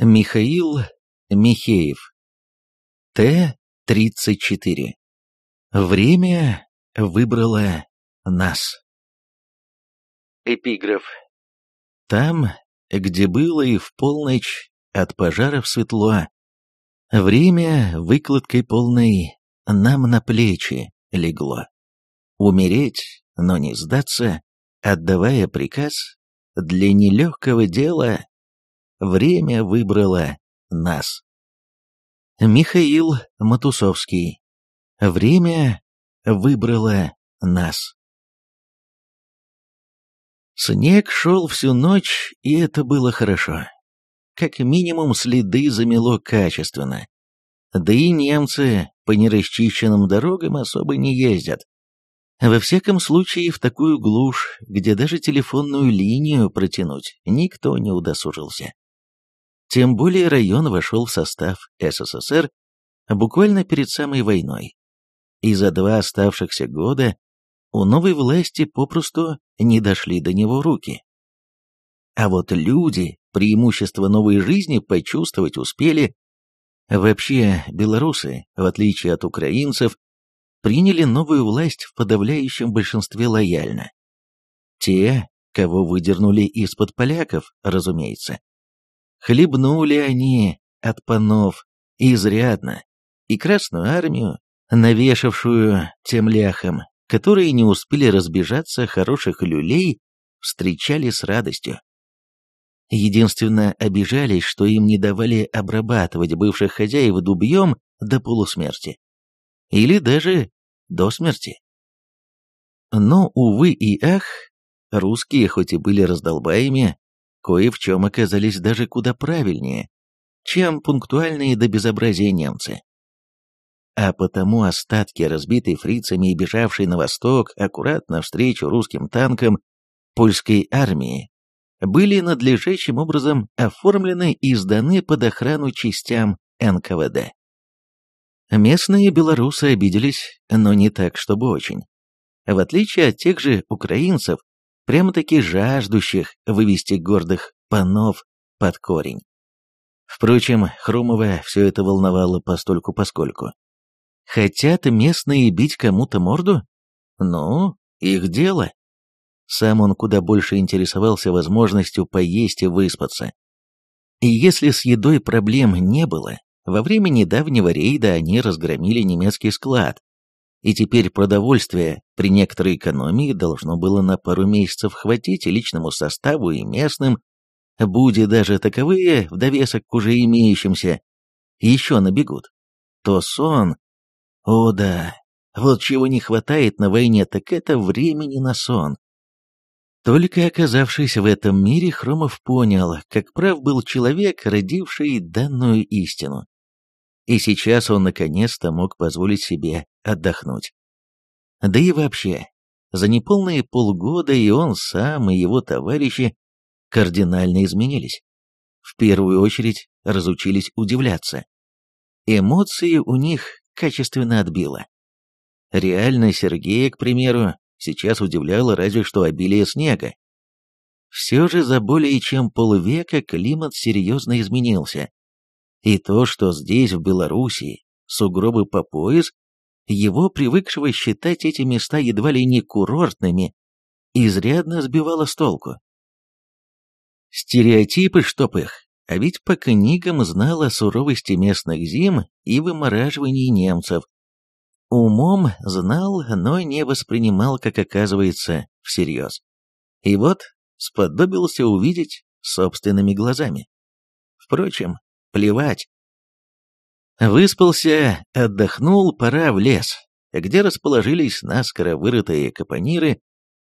Михаил Михеев. Т-34. Время выбрало нас. Эпиграф. Там, где было и в полночь от пожаров светло, время выкладкой полной нам на плечи легло. Умереть, но не сдаться, отдавая приказ, для нелегкого дела Время выбрало нас. Михаил Матусовский. Время выбрало нас. Снег шел всю ночь, и это было хорошо. Как минимум следы замело качественно. Да и немцы по нерасчищенным дорогам особо не ездят. Во всяком случае, в такую глушь, где даже телефонную линию протянуть, никто не удосужился. Тем более район вошел в состав СССР буквально перед самой войной. И за два оставшихся года у новой власти попросту не дошли до него руки. А вот люди преимущество новой жизни почувствовать успели. Вообще, белорусы, в отличие от украинцев, приняли новую власть в подавляющем большинстве лояльно. Те, кого выдернули из-под поляков, разумеется, Хлебнули они от панов изрядно, и Красную Армию, навешавшую тем ляхам, которые не успели разбежаться хороших люлей, встречали с радостью. Единственно обижались, что им не давали обрабатывать бывших хозяев дубьем до полусмерти. Или даже до смерти. Но, увы и ах, русские хоть и были раздолбаями, Кое в чем оказались даже куда правильнее, чем пунктуальные до безобразия немцы. А потому остатки, разбитые фрицами и бежавшие на восток, аккуратно встречу русским танкам польской армии, были надлежащим образом оформлены и сданы под охрану частям НКВД. Местные белорусы обиделись, но не так, чтобы очень. В отличие от тех же украинцев, прямо-таки жаждущих вывести гордых панов под корень. Впрочем, Хромова все это волновало постольку поскольку. Хотят местные бить кому-то морду? Ну, их дело. Сам он куда больше интересовался возможностью поесть и выспаться. И если с едой проблем не было, во время недавнего рейда они разгромили немецкий склад, и теперь продовольствие при некоторой экономии должно было на пару месяцев хватить личному составу и местным, будь даже таковые в довесок к уже имеющимся, еще набегут, то сон... О да, вот чего не хватает на войне, так это времени на сон. Только оказавшись в этом мире, Хромов понял, как прав был человек, родивший данную истину и сейчас он наконец-то мог позволить себе отдохнуть. Да и вообще, за неполные полгода и он сам, и его товарищи кардинально изменились. В первую очередь разучились удивляться. Эмоции у них качественно отбило. Реально Сергея, к примеру, сейчас удивляло разве что обилие снега. Все же за более чем полвека климат серьезно изменился, и то, что здесь, в Белоруссии, сугробы по пояс, его привыкшего считать эти места едва ли не курортными, изрядно сбивало с толку. Стереотипы, чтоб их, а ведь по книгам знал о суровости местных зим и вымораживании немцев. Умом знал, но не воспринимал, как оказывается, всерьез. И вот сподобился увидеть собственными глазами. Впрочем, плевать. Выспался, отдохнул, пора в лес, где расположились наскоро вырытые капониры,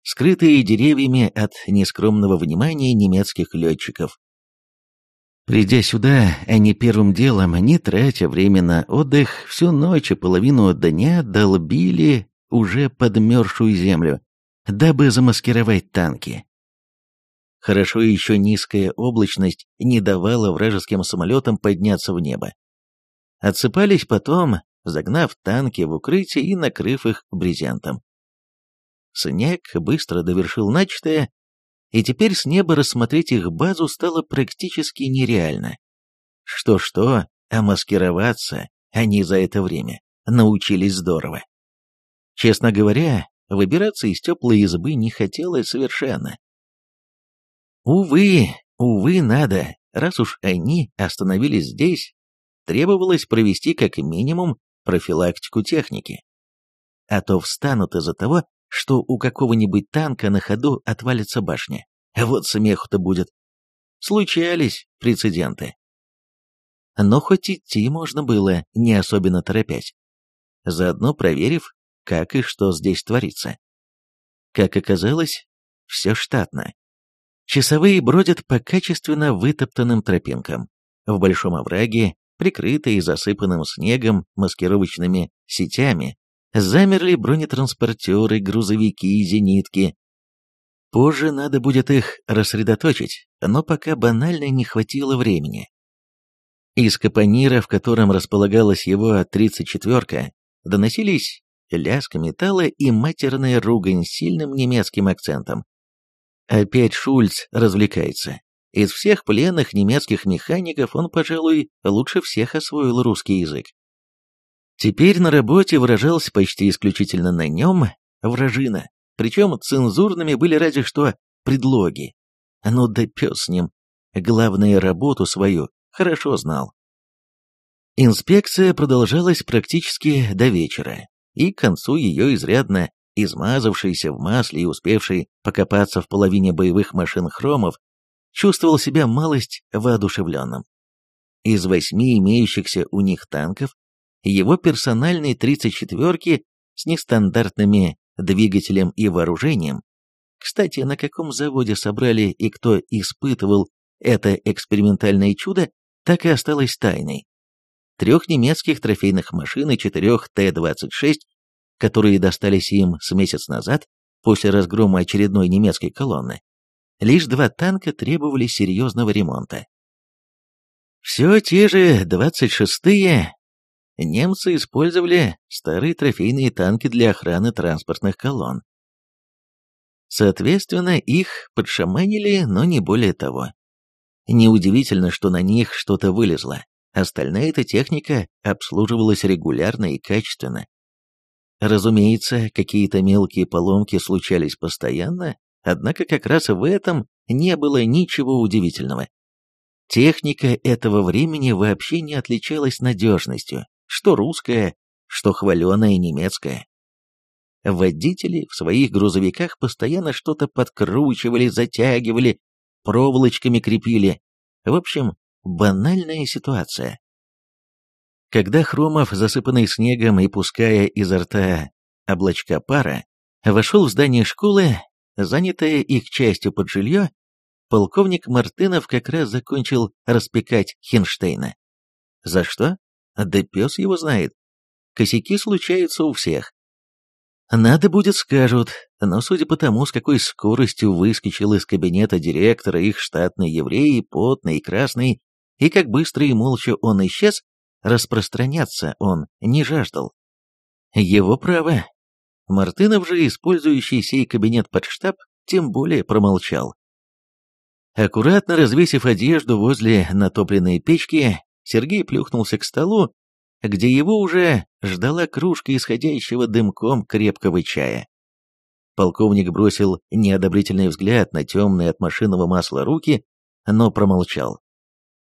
скрытые деревьями от нескромного внимания немецких летчиков. Придя сюда, они первым делом, не тратя время на отдых, всю ночь и половину дня долбили уже подмерзшую землю, дабы замаскировать танки. Хорошо еще низкая облачность не давала вражеским самолетам подняться в небо. Отсыпались потом, загнав танки в укрытие и накрыв их брезентом. Сыняк быстро довершил начатое, и теперь с неба рассмотреть их базу стало практически нереально. Что-что, а маскироваться они за это время научились здорово. Честно говоря, выбираться из теплой избы не хотелось совершенно. Увы, увы, надо. Раз уж они остановились здесь, требовалось провести как минимум профилактику техники. А то встанут из-за того, что у какого-нибудь танка на ходу отвалится башня. Вот смеху-то будет. Случались прецеденты. Но хоть идти можно было, не особенно торопясь. Заодно проверив, как и что здесь творится. Как оказалось, все штатно. Часовые бродят по качественно вытоптанным тропинкам. В Большом овраге, прикрытые засыпанным снегом маскировочными сетями, замерли бронетранспортеры, грузовики и зенитки. Позже надо будет их рассредоточить, но пока банально не хватило времени. Из капонира, в котором располагалась его 34-ка, доносились лязг металла и матерная ругань с сильным немецким акцентом. Э, Опять Шульц развлекается. Из всех пленных немецких механиков он, пожалуй, лучше всех освоил русский язык. Теперь на работе выражался почти исключительно на нем вражина, причем цензурными были разве что предлоги. Ну да пес с ним. Главное, работу свою хорошо знал. Инспекция продолжалась практически до вечера, и к концу ее изрядно измазавшийся в масле и успевший покопаться в половине боевых машин хромов, чувствовал себя малость воодушевленным. Из восьми имеющихся у них танков, его персональные 34-ки с нестандартными двигателем и вооружением, кстати, на каком заводе собрали и кто испытывал это экспериментальное чудо, так и осталось тайной, трех немецких трофейных машин и четырех Т-26 которые достались им с месяц назад после разгрома очередной немецкой колонны, лишь два танка требовали серьезного ремонта. Все те же 26-е немцы использовали старые трофейные танки для охраны транспортных колонн. Соответственно, их подшаманили, но не более того. Неудивительно, что на них что-то вылезло. Остальная эта техника обслуживалась регулярно и качественно. Разумеется, какие-то мелкие поломки случались постоянно, однако как раз в этом не было ничего удивительного. Техника этого времени вообще не отличалась надежностью, что русская, что хваленая немецкая. Водители в своих грузовиках постоянно что-то подкручивали, затягивали, проволочками крепили. В общем, банальная ситуация. Когда Хромов, засыпанный снегом и пуская изо рта облачка пара, вошел в здание школы, занятое их частью под жилье, полковник Мартынов как раз закончил распекать Хинштейна. За что? Да пес его знает. Косяки случаются у всех. Надо будет, скажут, но судя по тому, с какой скоростью выскочил из кабинета директора их штатный еврей, потный и красный, и как быстро и молча он исчез, распространяться он не жаждал. Его право. Мартынов же, использующий сей кабинет под штаб, тем более промолчал. Аккуратно развесив одежду возле натопленной печки, Сергей плюхнулся к столу, где его уже ждала кружка исходящего дымком крепкого чая. Полковник бросил неодобрительный взгляд на темные от машинного масла руки, но промолчал.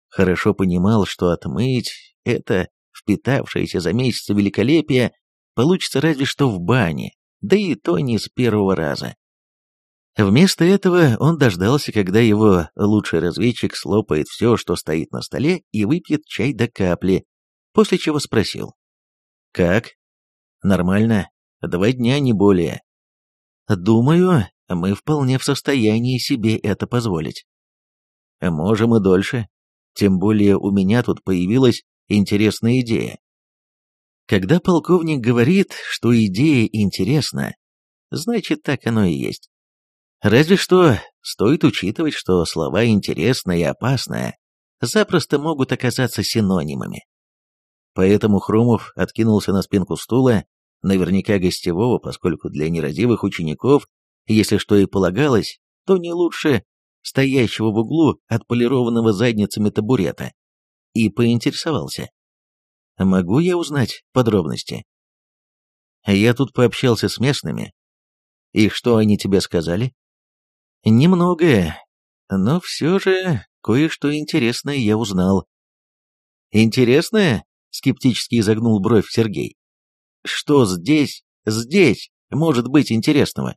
Хорошо понимал, что отмыть это впитавшееся за месяц великолепие получится разве что в бане, да и то не с первого раза. Вместо этого он дождался, когда его лучший разведчик слопает все, что стоит на столе, и выпьет чай до капли, после чего спросил. «Как?» «Нормально. Два дня, не более». «Думаю, мы вполне в состоянии себе это позволить». «Можем и дольше. Тем более у меня тут появилась интересная идея. Когда полковник говорит, что идея интересна, значит, так оно и есть. Разве что стоит учитывать, что слова «интересное» и «опасное» запросто могут оказаться синонимами. Поэтому Хромов откинулся на спинку стула, наверняка гостевого, поскольку для нерадивых учеников, если что и полагалось, то не лучше стоящего в углу отполированного задницами табурета и поинтересовался. «Могу я узнать подробности?» «Я тут пообщался с местными. И что они тебе сказали?» «Немногое, но все же кое-что интересное я узнал». «Интересное?» — скептически изогнул бровь Сергей. «Что здесь, здесь может быть интересного?»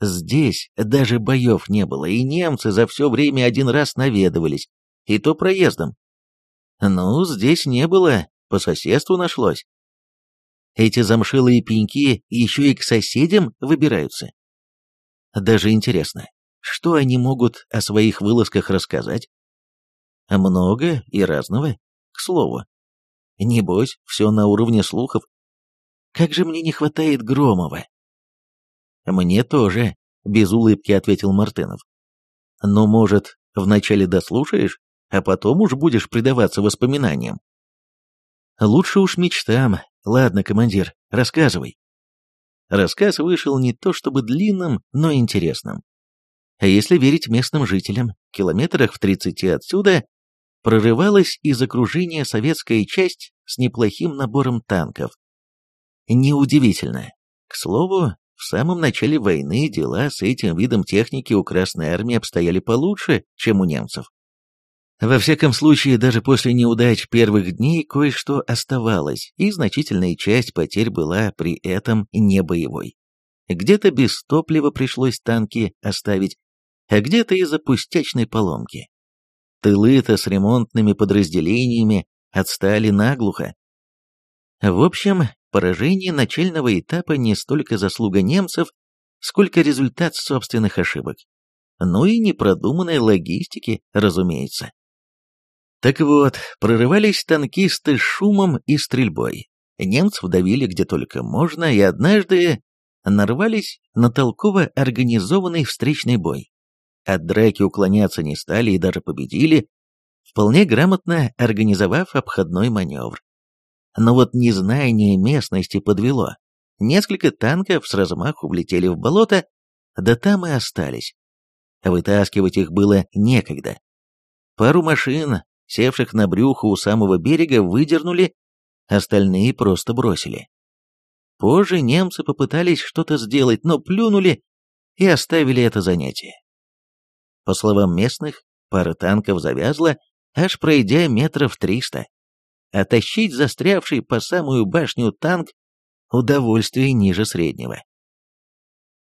Здесь даже боев не было, и немцы за все время один раз наведывались, и то проездом. Ну, здесь не было, по соседству нашлось. Эти замшилые пеньки еще и к соседям выбираются. Даже интересно, что они могут о своих вылазках рассказать? Много и разного, к слову. Небось, все на уровне слухов. Как же мне не хватает Громова? Мне тоже, без улыбки ответил Мартынов. Но может, вначале дослушаешь? а потом уж будешь предаваться воспоминаниям. Лучше уж мечтам. Ладно, командир, рассказывай. Рассказ вышел не то чтобы длинным, но интересным. А если верить местным жителям, километрах в 30 отсюда прорывалась из окружения советская часть с неплохим набором танков. Неудивительно. К слову, в самом начале войны дела с этим видом техники у Красной Армии обстояли получше, чем у немцев. Во всяком случае, даже после неудач первых дней кое-что оставалось, и значительная часть потерь была при этом не боевой. Где-то без топлива пришлось танки оставить, а где-то из-за пустячной поломки. Тылы-то с ремонтными подразделениями отстали наглухо. В общем, поражение начального этапа не столько заслуга немцев, сколько результат собственных ошибок. Ну и непродуманной логистики, разумеется. Так вот, прорывались танкисты шумом и стрельбой. Немцев давили где только можно, и однажды нарвались на толково организованный встречный бой. От драки уклоняться не стали и даже победили, вполне грамотно организовав обходной маневр. Но вот незнание местности подвело. Несколько танков с размаху влетели в болото, да там и остались. Вытаскивать их было некогда. Пару машин севших на брюхо у самого берега, выдернули, остальные просто бросили. Позже немцы попытались что-то сделать, но плюнули и оставили это занятие. По словам местных, пара танков завязла, аж пройдя метров триста. А тащить застрявший по самую башню танк – удовольствие ниже среднего.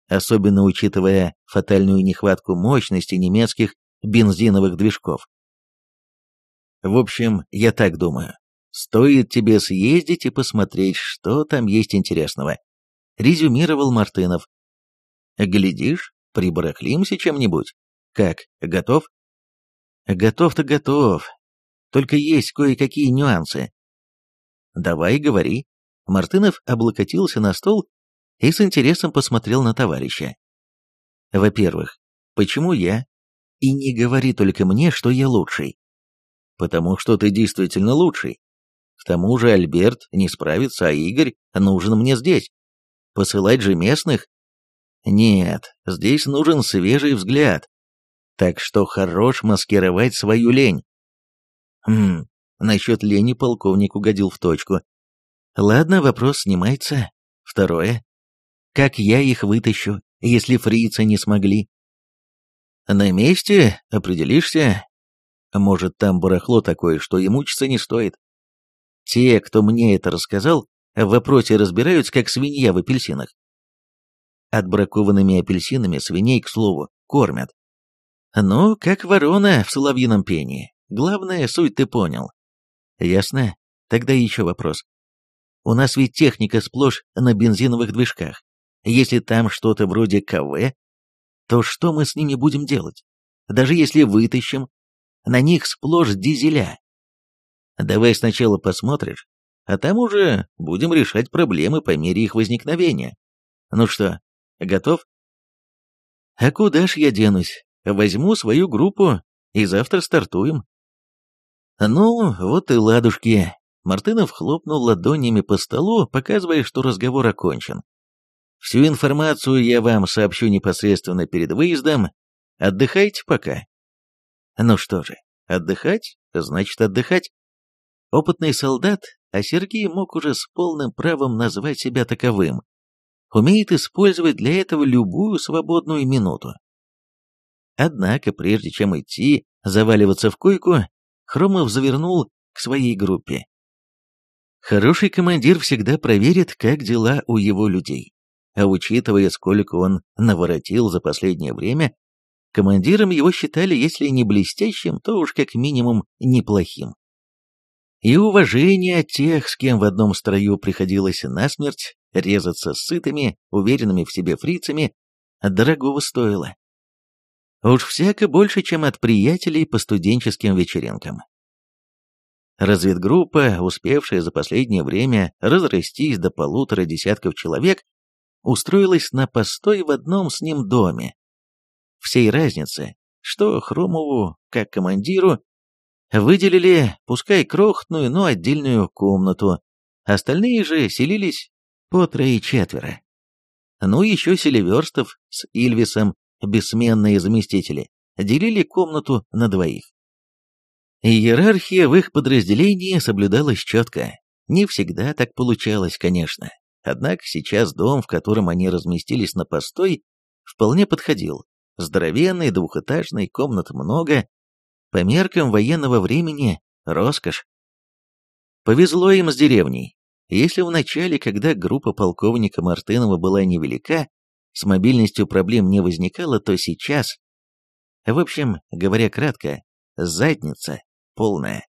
Особенно учитывая фатальную нехватку мощности немецких бензиновых движков. В общем, я так думаю. Стоит тебе съездить и посмотреть, что там есть интересного. Резюмировал Мартынов. Глядишь, прибарахлимся чем-нибудь. Как, готов? Готов-то готов. Только есть кое-какие нюансы. Давай, говори. Мартынов облокотился на стол и с интересом посмотрел на товарища. Во-первых, почему я? И не говори только мне, что я лучший потому что ты действительно лучший. К тому же Альберт не справится, а Игорь нужен мне здесь. Посылать же местных? Нет, здесь нужен свежий взгляд. Так что хорош маскировать свою лень. Хм, насчет лени полковник угодил в точку. Ладно, вопрос снимается. Второе. Как я их вытащу, если фрицы не смогли? На месте определишься, а может, там барахло такое, что и мучиться не стоит. Те, кто мне это рассказал, в вопросе разбираются, как свинья в апельсинах. Отбракованными апельсинами свиней, к слову, кормят. Ну, как ворона в соловьином пении. Главное, суть ты понял. Ясно? Тогда еще вопрос. У нас ведь техника сплошь на бензиновых движках. Если там что-то вроде КВ, то что мы с ними будем делать? Даже если вытащим на них сплошь дизеля. Давай сначала посмотришь, а там уже будем решать проблемы по мере их возникновения. Ну что, готов? А куда ж я денусь? Возьму свою группу и завтра стартуем. Ну, вот и ладушки. Мартынов хлопнул ладонями по столу, показывая, что разговор окончен. Всю информацию я вам сообщу непосредственно перед выездом. Отдыхайте пока. Ну что же, отдыхать значит отдыхать. Опытный солдат, а Сергей мог уже с полным правом назвать себя таковым, умеет использовать для этого любую свободную минуту. Однако, прежде чем идти, заваливаться в койку, Хромов завернул к своей группе. Хороший командир всегда проверит, как дела у его людей. А учитывая, сколько он наворотил за последнее время, Командиром его считали, если не блестящим, то уж как минимум неплохим. И уважение тех, с кем в одном строю приходилось насмерть резаться с сытыми, уверенными в себе фрицами, дорогого стоило. Уж всяко больше, чем от приятелей по студенческим вечеринкам. Разведгруппа, успевшая за последнее время разрастись до полутора десятков человек, устроилась на постой в одном с ним доме, всей разницы, что Хромову, как командиру, выделили, пускай крохотную, но отдельную комнату. Остальные же селились по трое-четверо. Ну, еще Селиверстов с Ильвисом, бессменные заместители, делили комнату на двоих. Иерархия в их подразделении соблюдалась четко. Не всегда так получалось, конечно. Однако сейчас дом, в котором они разместились на постой, вполне подходил здоровенной двухэтажной комнат много. По меркам военного времени – роскошь. Повезло им с деревней. Если в начале, когда группа полковника Мартынова была невелика, с мобильностью проблем не возникало, то сейчас... В общем, говоря кратко, задница полная.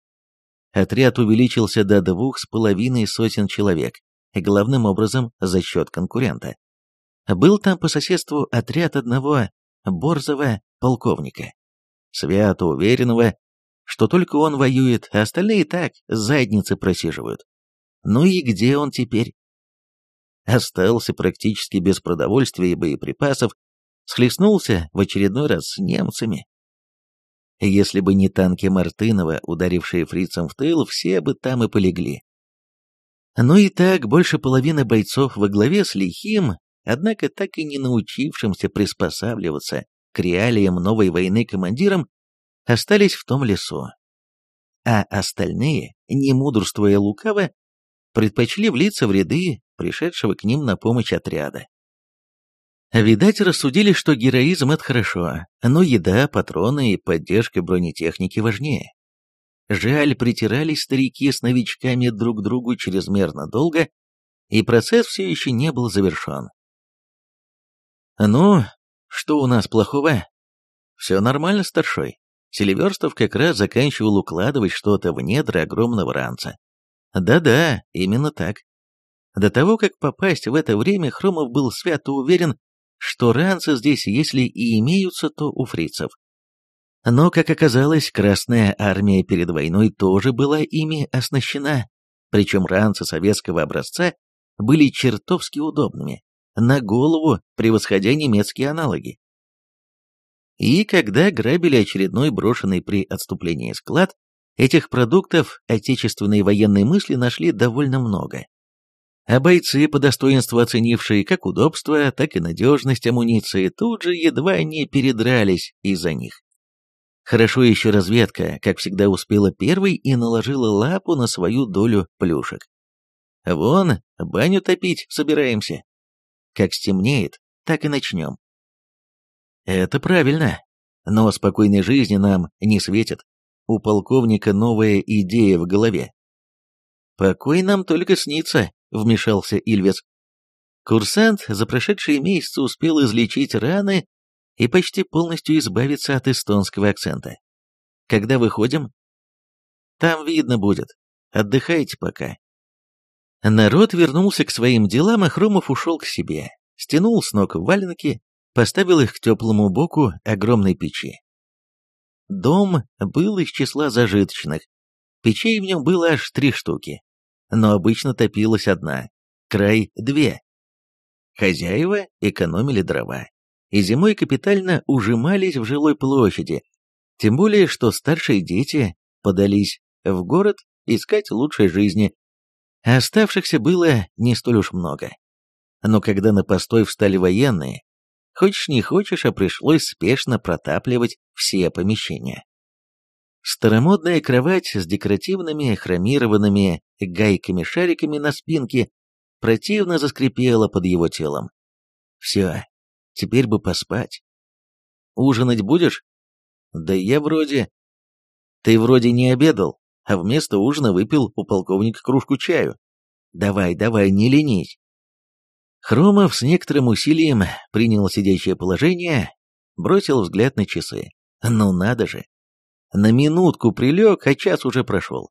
Отряд увеличился до двух с половиной сотен человек, главным образом за счет конкурента. Был там по соседству отряд одного Борзова полковника. Свято уверенного, что только он воюет, а остальные так, задницы просиживают. Ну и где он теперь? Остался практически без продовольствия и боеприпасов, схлестнулся в очередной раз с немцами. Если бы не танки Мартынова, ударившие фрицам в тыл, все бы там и полегли. Ну и так, больше половины бойцов во главе с Лихим однако так и не научившимся приспосабливаться к реалиям новой войны командирам, остались в том лесу. А остальные, не мудрствуя лукаво, предпочли влиться в ряды пришедшего к ним на помощь отряда. Видать, рассудили, что героизм — это хорошо, но еда, патроны и поддержка бронетехники важнее. Жаль, притирались старики с новичками друг к другу чрезмерно долго, и процесс все еще не был завершен. «Ну, что у нас плохого?» «Все нормально, старшой». Селиверстов как раз заканчивал укладывать что-то в недра огромного ранца. «Да-да, именно так». До того, как попасть в это время, Хромов был свято уверен, что ранцы здесь, если и имеются, то у фрицев. Но, как оказалось, Красная Армия перед войной тоже была ими оснащена, причем ранцы советского образца были чертовски удобными на голову превосходя немецкие аналоги. И когда грабили очередной брошенный при отступлении склад, этих продуктов отечественной военной мысли нашли довольно много. А бойцы, по достоинству оценившие как удобство, так и надежность амуниции, тут же едва не передрались из-за них. Хорошо еще разведка, как всегда, успела первой и наложила лапу на свою долю плюшек. «Вон, баню топить собираемся», как стемнеет, так и начнем. Это правильно. Но спокойной жизни нам не светит. У полковника новая идея в голове. Покой нам только снится, вмешался Ильвес. Курсант за прошедшие месяцы успел излечить раны и почти полностью избавиться от эстонского акцента. Когда выходим? Там видно будет. Отдыхайте пока. Народ вернулся к своим делам, а Хромов ушел к себе, стянул с ног валенки, поставил их к теплому боку огромной печи. Дом был из числа зажиточных, печей в нем было аж три штуки, но обычно топилась одна, край две. Хозяева экономили дрова, и зимой капитально ужимались в жилой площади, тем более, что старшие дети подались в город искать лучшей жизни, Оставшихся было не столь уж много. Но когда на постой встали военные, хочешь не хочешь, а пришлось спешно протапливать все помещения. Старомодная кровать с декоративными хромированными гайками-шариками на спинке противно заскрипела под его телом. Все, теперь бы поспать. Ужинать будешь? Да я вроде... Ты вроде не обедал а вместо ужина выпил у полковника кружку чаю. «Давай, давай, не ленись!» Хромов с некоторым усилием принял сидящее положение, бросил взгляд на часы. «Ну надо же!» На минутку прилег, а час уже прошел.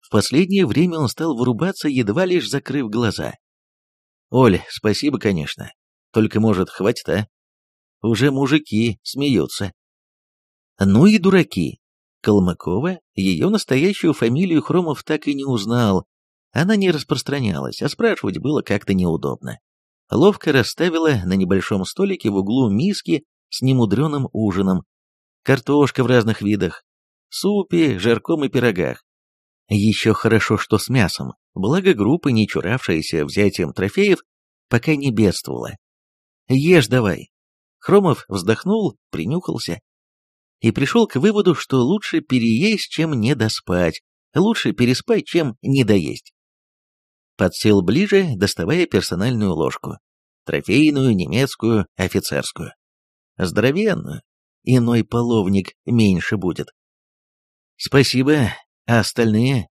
В последнее время он стал вырубаться, едва лишь закрыв глаза. «Оль, спасибо, конечно. Только, может, хватит, а? Уже мужики смеются». «Ну и дураки», Колмакова ее настоящую фамилию Хромов так и не узнал. Она не распространялась, а спрашивать было как-то неудобно. Ловко расставила на небольшом столике в углу миски с немудреным ужином. Картошка в разных видах, супе, жарком и пирогах. Еще хорошо, что с мясом, благо группа, не чуравшаяся взятием трофеев, пока не бедствовала. «Ешь давай!» Хромов вздохнул, принюхался и пришел к выводу, что лучше переесть, чем недоспать, лучше переспать, чем недоесть. Подсел ближе, доставая персональную ложку. Трофейную, немецкую, офицерскую. Здоровенную. Иной половник меньше будет. Спасибо. А остальные?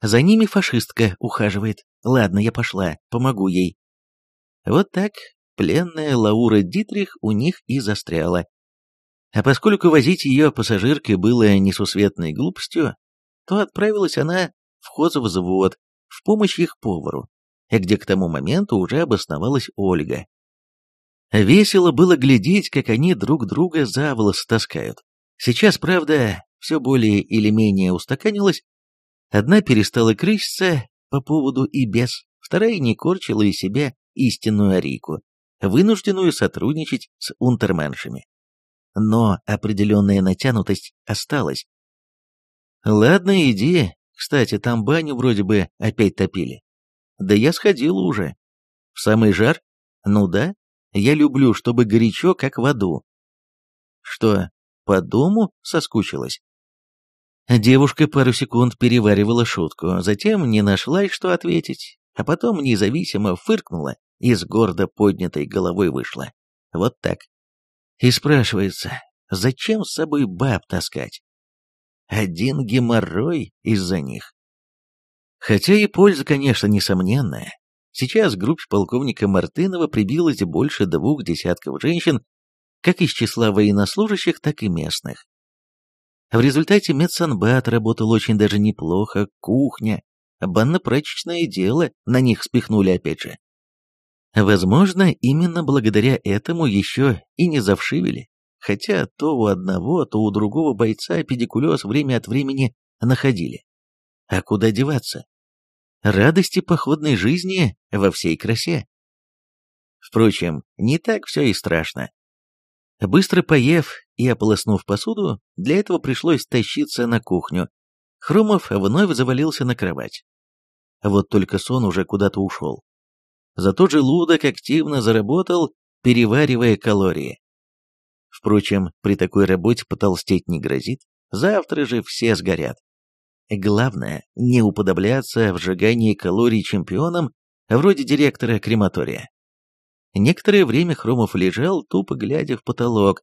За ними фашистка ухаживает. Ладно, я пошла, помогу ей. Вот так пленная Лаура Дитрих у них и застряла, а поскольку возить ее пассажиркой было несусветной глупостью, то отправилась она в хозавзвод в помощь их повару, где к тому моменту уже обосновалась Ольга. Весело было глядеть, как они друг друга за волосы таскают. Сейчас, правда, все более или менее устаканилось. Одна перестала крыситься по поводу и без, вторая не корчила из себя истинную Арику, вынужденную сотрудничать с унтерменшами но определенная натянутость осталась. «Ладно, иди. Кстати, там баню вроде бы опять топили. Да я сходил уже. В самый жар? Ну да. Я люблю, чтобы горячо, как в аду». «Что, по дому соскучилась?» Девушка пару секунд переваривала шутку, затем не нашла, что ответить, а потом независимо фыркнула и с гордо поднятой головой вышла. Вот так. И спрашивается, зачем с собой баб таскать? Один геморрой из-за них. Хотя и польза, конечно, несомненная. Сейчас группе полковника Мартынова прибилось больше двух десятков женщин, как из числа военнослужащих, так и местных. В результате медсанбат работал очень даже неплохо, кухня, банно-прачечное дело на них спихнули опять же. Возможно, именно благодаря этому еще и не завшивели, хотя то у одного, то у другого бойца педикулез время от времени находили. А куда деваться? Радости походной жизни во всей красе. Впрочем, не так все и страшно. Быстро поев и ополоснув посуду, для этого пришлось тащиться на кухню. Хромов вновь завалился на кровать. Вот только сон уже куда-то ушел. Зато желудок активно заработал, переваривая калории. Впрочем, при такой работе потолстеть не грозит, завтра же все сгорят. Главное, не уподобляться в сжигании калорий чемпионам, вроде директора крематория. Некоторое время Хромов лежал, тупо глядя в потолок,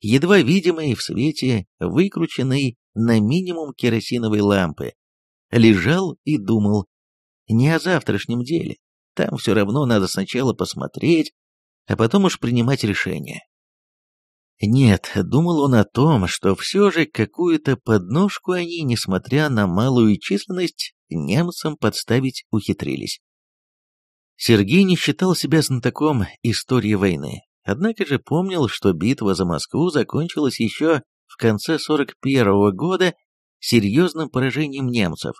едва видимый в свете, выкрученный на минимум керосиновой лампы. Лежал и думал не о завтрашнем деле, там все равно надо сначала посмотреть, а потом уж принимать решение. Нет, думал он о том, что все же какую-то подножку они, несмотря на малую численность, немцам подставить ухитрились. Сергей не считал себя знатоком истории войны, однако же помнил, что битва за Москву закончилась еще в конце 41-го года серьезным поражением немцев.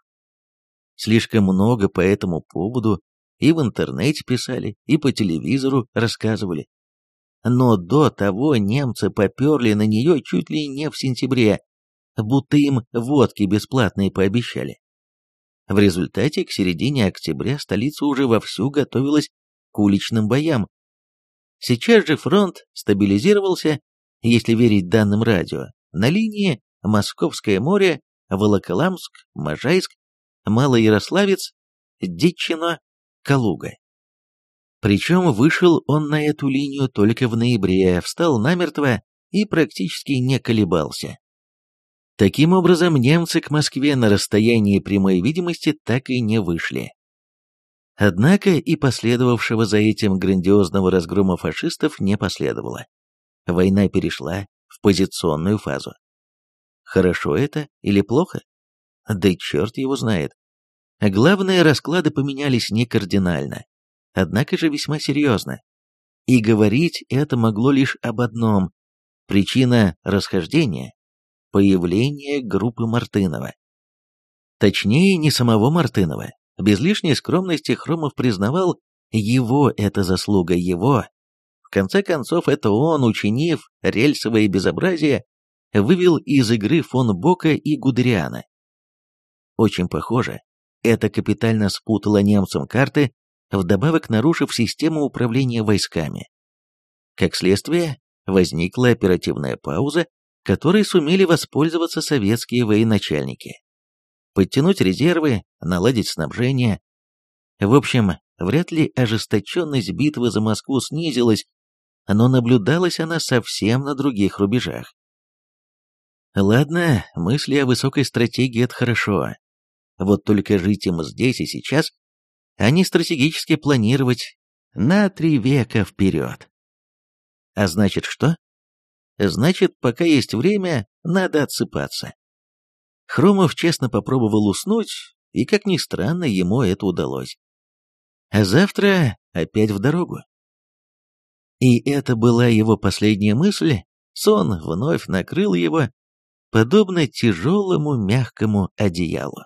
Слишком много по этому поводу и в интернете писали, и по телевизору рассказывали. Но до того немцы поперли на нее чуть ли не в сентябре, будто им водки бесплатные пообещали. В результате к середине октября столица уже вовсю готовилась к уличным боям. Сейчас же фронт стабилизировался, если верить данным радио, на линии Московское море, Волоколамск, Можайск, Малоярославец, Дичино. Калуга. Причем вышел он на эту линию только в ноябре, встал намертво и практически не колебался. Таким образом, немцы к Москве на расстоянии прямой видимости так и не вышли. Однако и последовавшего за этим грандиозного разгрома фашистов не последовало. Война перешла в позиционную фазу. Хорошо это или плохо? Да черт его знает. Главное, расклады поменялись не кардинально, однако же весьма серьезно. И говорить это могло лишь об одном. Причина расхождения – появление группы Мартынова. Точнее, не самого Мартынова. Без лишней скромности Хромов признавал, его это заслуга, его. В конце концов, это он, учинив рельсовое безобразие, вывел из игры фон Бока и Гудериана. Очень похоже, это капитально спутало немцам карты, вдобавок нарушив систему управления войсками. Как следствие, возникла оперативная пауза, которой сумели воспользоваться советские военачальники. Подтянуть резервы, наладить снабжение. В общем, вряд ли ожесточенность битвы за Москву снизилась, но наблюдалась она совсем на других рубежах. Ладно, мысли о высокой стратегии – это хорошо, вот только жить им здесь и сейчас, а не стратегически планировать на три века вперед. А значит что? Значит, пока есть время, надо отсыпаться. Хромов честно попробовал уснуть, и, как ни странно, ему это удалось. А завтра опять в дорогу. И это была его последняя мысль, сон вновь накрыл его, подобно тяжелому мягкому одеялу.